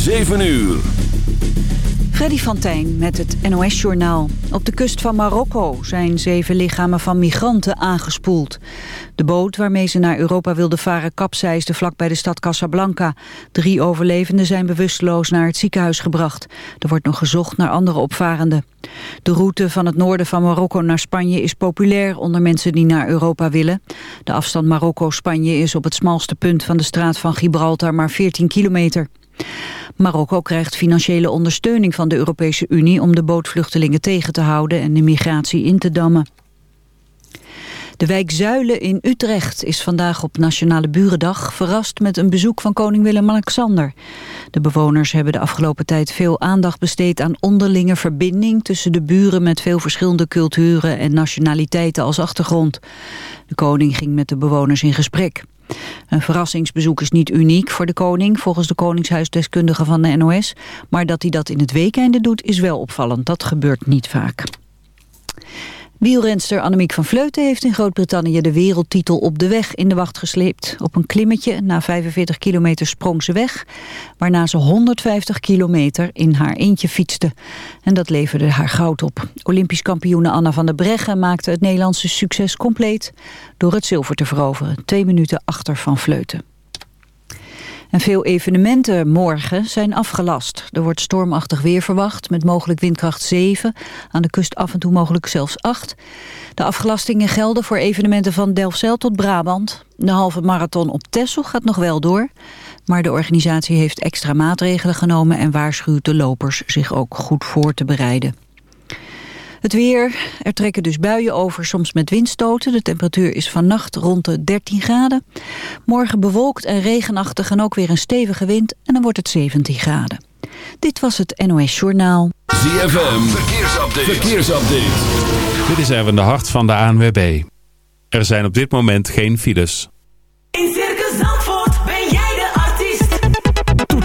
7 uur. Freddy van met het NOS-journaal. Op de kust van Marokko zijn zeven lichamen van migranten aangespoeld. De boot waarmee ze naar Europa wilden varen kapseisde vlak bij de stad Casablanca. Drie overlevenden zijn bewusteloos naar het ziekenhuis gebracht. Er wordt nog gezocht naar andere opvarenden. De route van het noorden van Marokko naar Spanje is populair onder mensen die naar Europa willen. De afstand Marokko-Spanje is op het smalste punt van de straat van Gibraltar maar 14 kilometer. Marokko krijgt financiële ondersteuning van de Europese Unie om de bootvluchtelingen tegen te houden en de migratie in te dammen. De wijk Zuilen in Utrecht is vandaag op Nationale Burendag verrast met een bezoek van koning Willem-Alexander. De bewoners hebben de afgelopen tijd veel aandacht besteed aan onderlinge verbinding tussen de buren met veel verschillende culturen en nationaliteiten als achtergrond. De koning ging met de bewoners in gesprek. Een verrassingsbezoek is niet uniek voor de koning, volgens de koningshuisdeskundige van de NOS. Maar dat hij dat in het weekende doet is wel opvallend. Dat gebeurt niet vaak. Wielrenster Annemiek van Vleuten heeft in Groot-Brittannië de wereldtitel op de weg in de wacht gesleept. Op een klimmetje na 45 kilometer sprong ze weg, waarna ze 150 kilometer in haar eentje fietste. En dat leverde haar goud op. Olympisch kampioene Anna van der Breggen maakte het Nederlandse succes compleet door het zilver te veroveren. Twee minuten achter van Vleuten. En veel evenementen morgen zijn afgelast. Er wordt stormachtig weer verwacht met mogelijk windkracht 7. Aan de kust af en toe mogelijk zelfs 8. De afgelastingen gelden voor evenementen van Delfzijl tot Brabant. De halve marathon op Texel gaat nog wel door. Maar de organisatie heeft extra maatregelen genomen... en waarschuwt de lopers zich ook goed voor te bereiden. Het weer, er trekken dus buien over, soms met windstoten. De temperatuur is vannacht rond de 13 graden. Morgen bewolkt en regenachtig en ook weer een stevige wind... en dan wordt het 17 graden. Dit was het NOS Journaal. ZFM, verkeersupdate. verkeersupdate. Dit is even de hart van de ANWB. Er zijn op dit moment geen files. In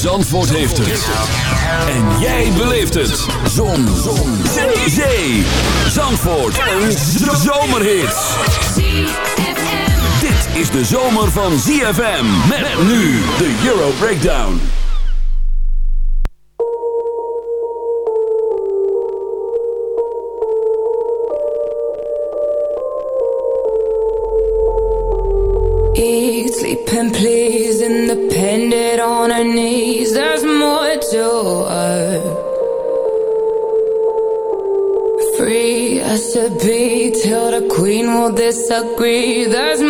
Zandvoort heeft het. En jij beleeft het. Zon. Zon. Zee. Zandvoort. Een zomerhit. Dit is de zomer van ZFM. Met nu de Euro Breakdown. Eat, sleep, and please, disagree. There's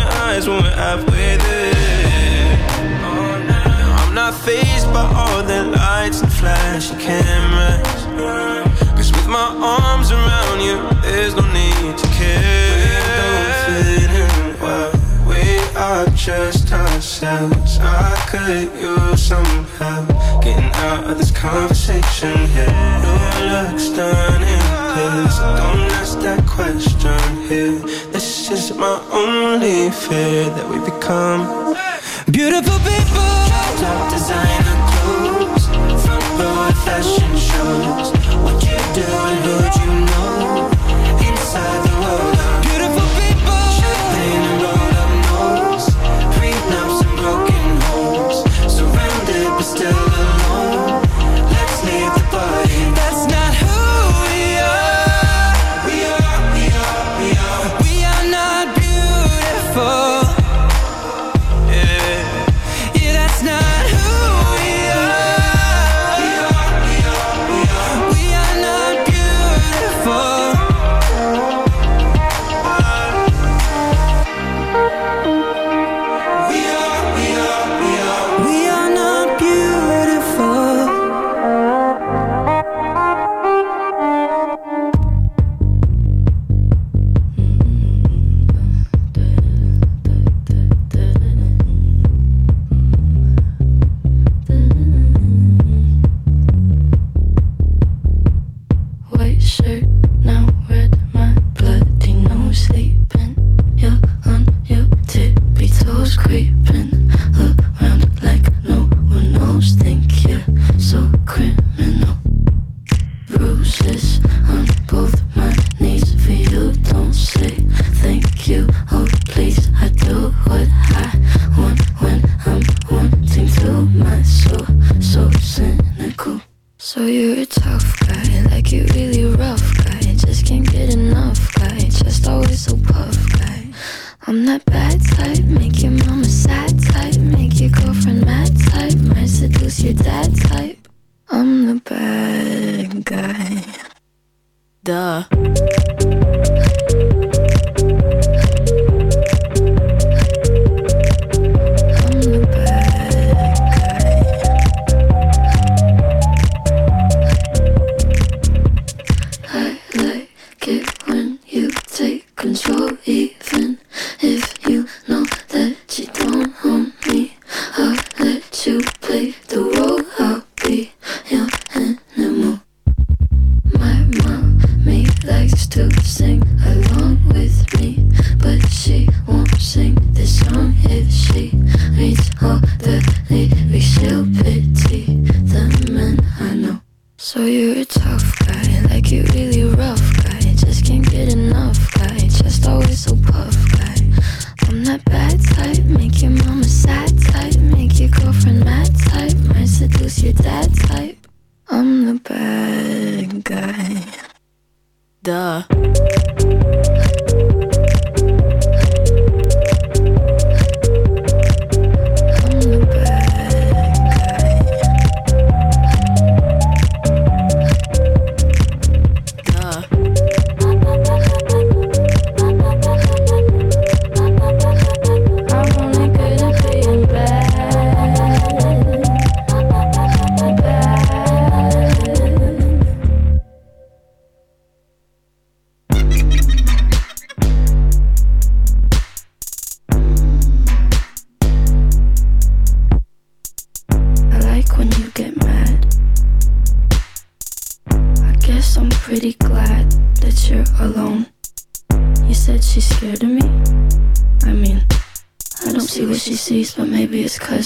your eyes when we're halfway there. Now I'm not phased by all the lights and flashy cameras. Cause with my arms around you, there's no need to care. We don't fit in well. We are just ourselves. I could use some help getting out of this conversation here. No looks done in this. Don't ask that question here this is my only fear that we become beautiful people. Top designer clothes, front row fashion shows. What you do and who you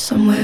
somewhere.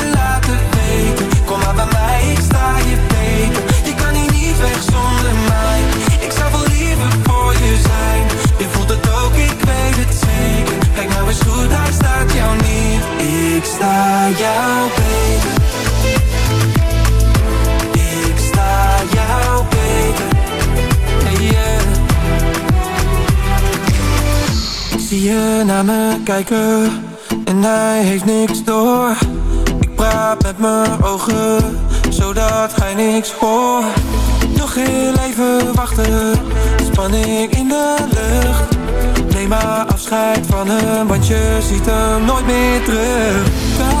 jou beter. Ik sta jou beter. Hey, yeah. Zie je naar me kijken en hij heeft niks door. Ik praat met mijn ogen, zodat hij niks hoort. Nog heel even wachten, spanning in de lucht. Neem maar afscheid van hem, want je ziet hem nooit meer terug.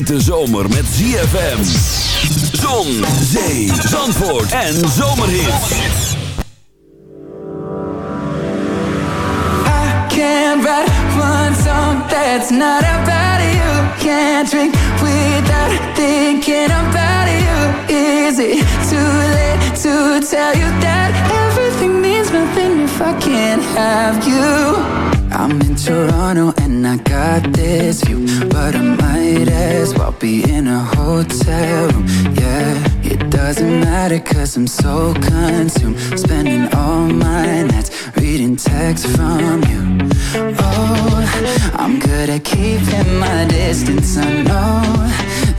Hete zomer met ZFM. Zon, zee, zandvoort en zomerhits. I can't write one song that's not about you. Can't drink without thinking about you. Is it too late to tell you that everything means nothing if I can't have you? I'm in Toronto and I got this view, but I might as well be in a hotel room. Yeah, it doesn't matter cause I'm so consumed, spending all my nights reading texts from you. Oh, I'm good at keeping my distance. I know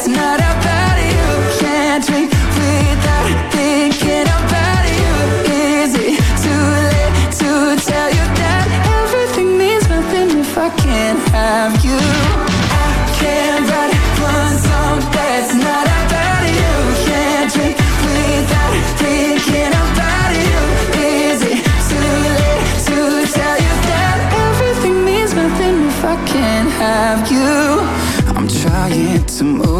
That's not about you. Can't drink without thinking about you. Is it too late to tell you that everything means nothing if I can't have you? I can't write one song that's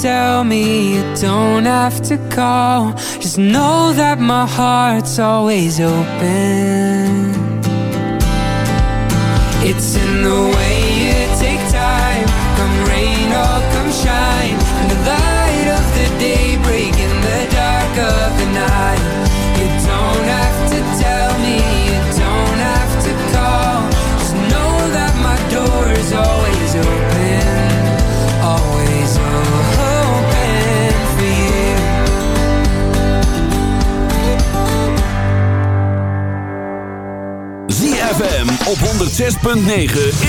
tell me you don't have to call. Just know that my heart's always open. It's in the way you take time. Come rain or come shine. The light of the day breaking the dark of. op 106.9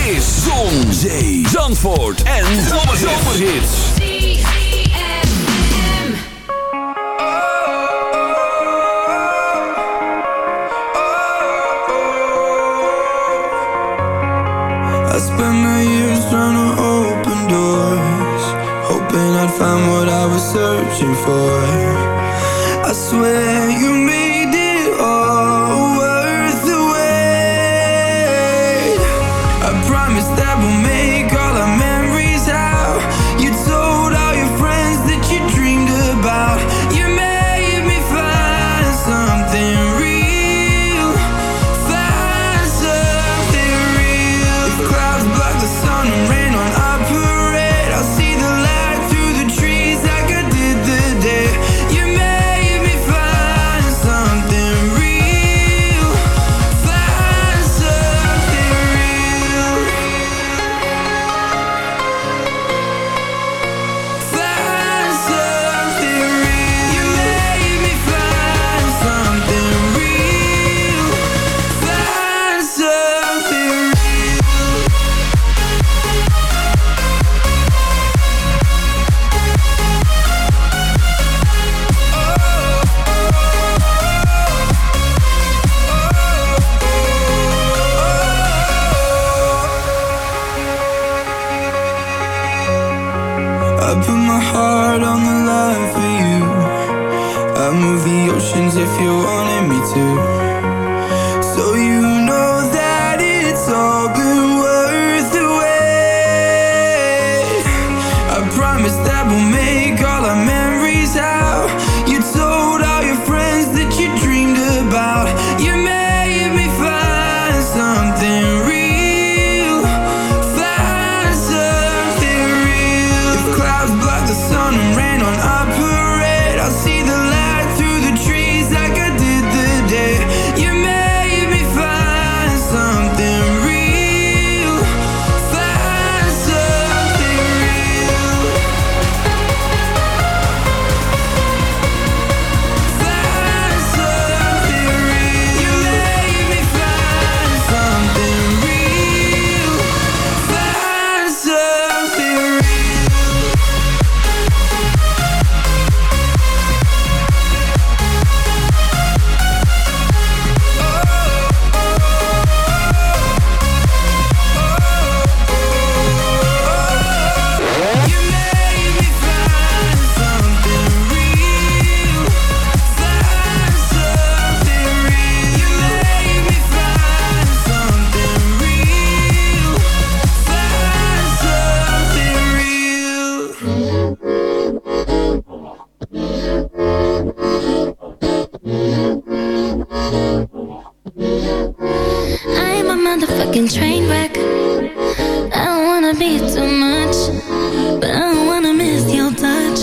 is Zon, Zee, Zandvoort en Zomerhits. I spent my years trying to open doors Hoping I'd find what I was searching for motherfucking train wreck. I don't wanna be too much, but I don't wanna miss your touch.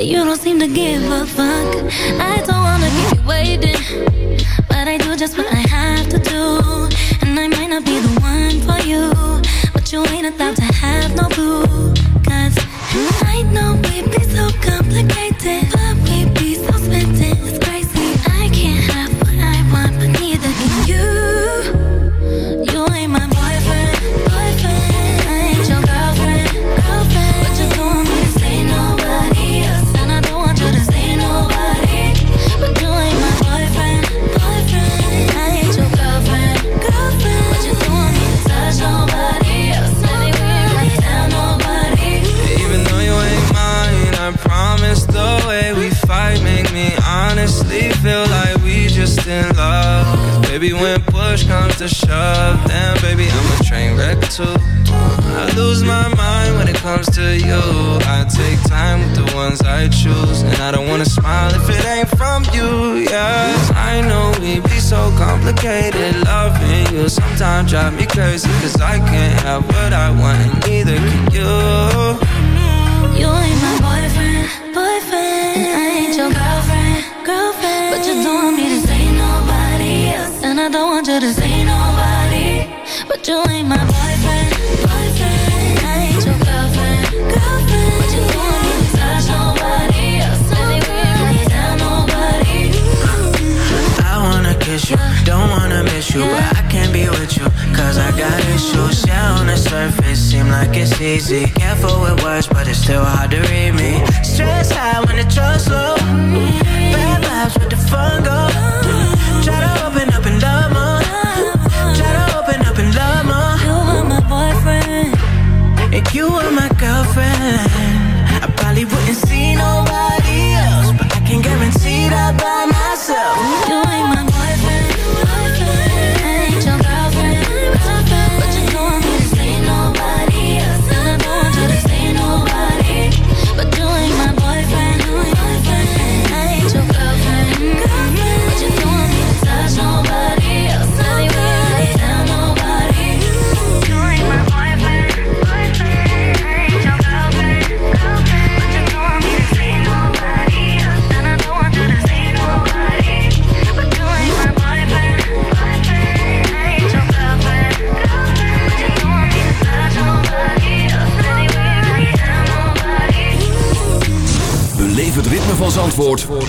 You don't seem to give a fuck. I don't wanna keep waiting, but I do just what too. I lose my mind when it comes to you. I take time with the ones I choose, and I don't wanna smile if it ain't from you. Yes, I know we'd be so complicated. Loving you sometimes drive me crazy, cause I can't have what I want, and neither can you. You ain't my boyfriend, boyfriend, and I ain't your girlfriend, girlfriend. But you don't want me to say nobody else, and I don't want you to say nobody. But you ain't my don't wanna miss you, but I can't be with you Cause I got issues, yeah, on the surface Seem like it's easy. Careful with words, but it's still hard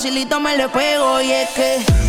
facilito me le pego y es que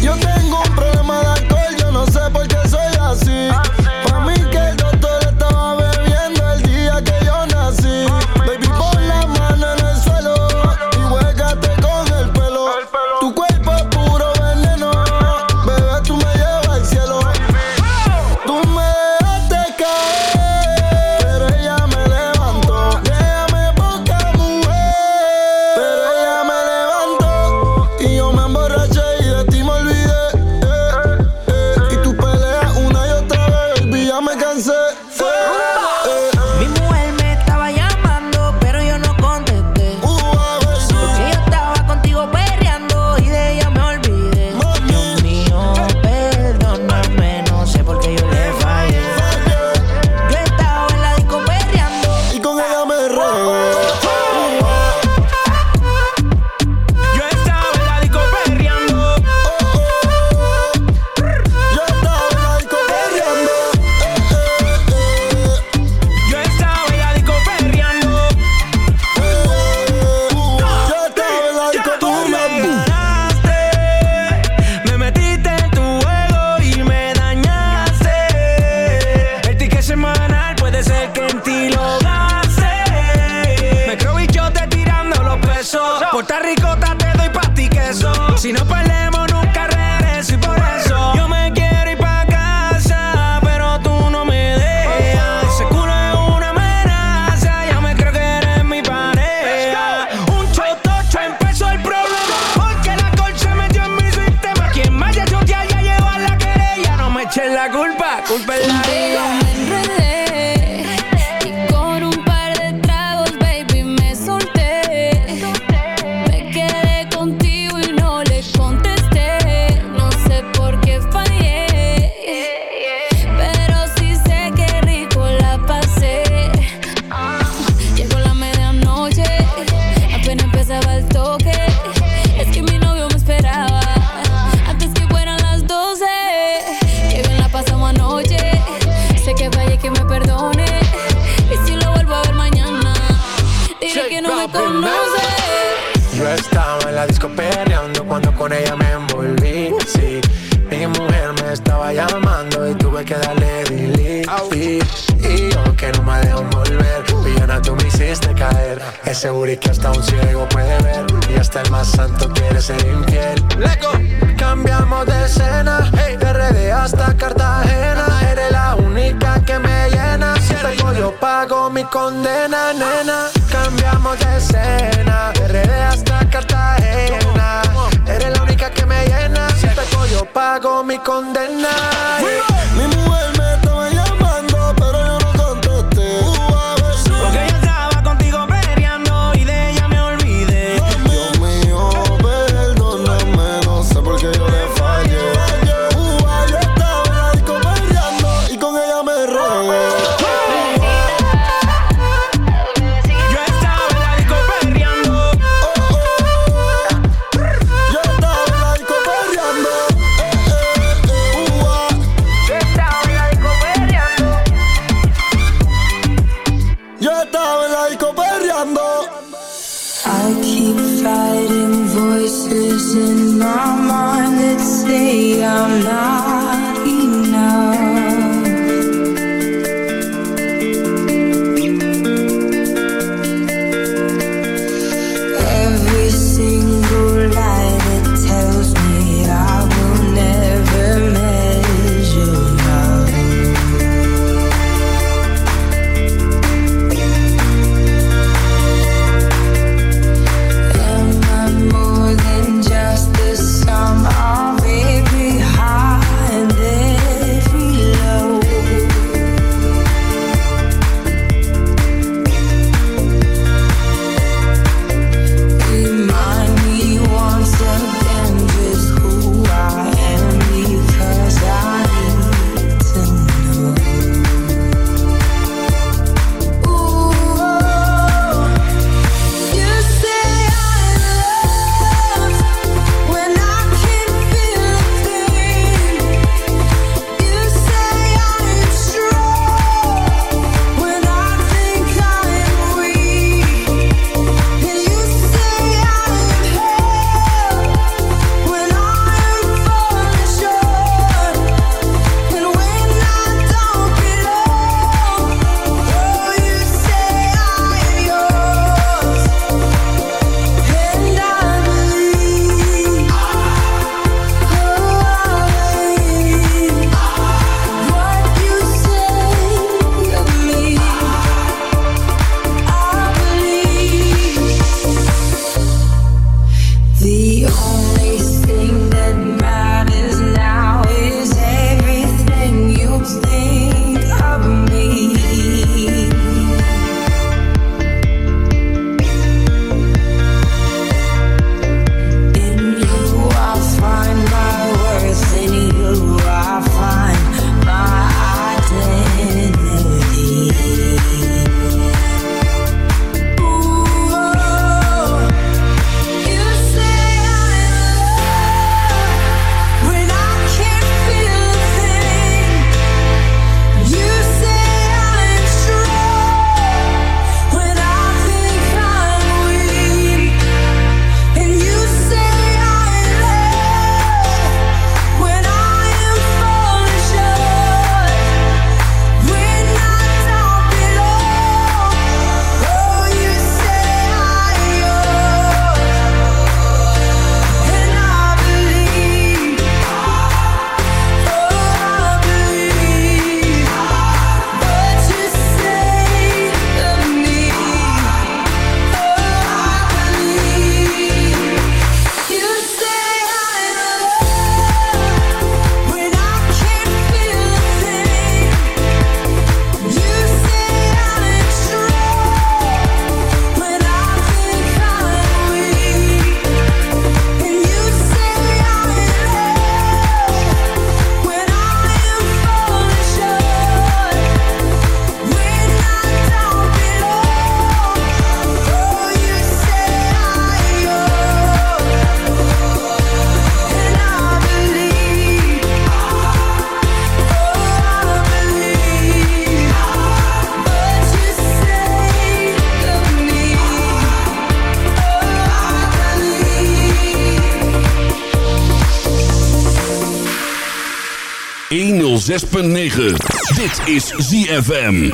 Dit is ZFM.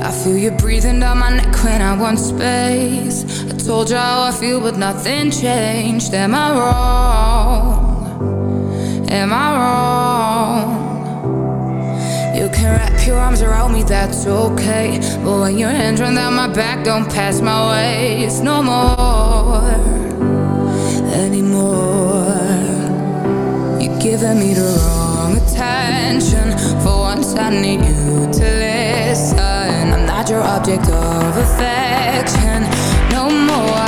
I feel you breathing down my neck when I want space. I told you how I feel, but nothing changed. Am I wrong? Am I wrong? You can wrap your arms around me, that's okay. But when your hands run down my back, don't pass my waist no more. Anymore. You're giving me the wrong attention. For once, I need you to listen. I'm not your object of affection. No more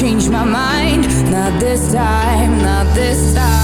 change my mind, not this time, not this time.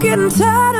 getting tired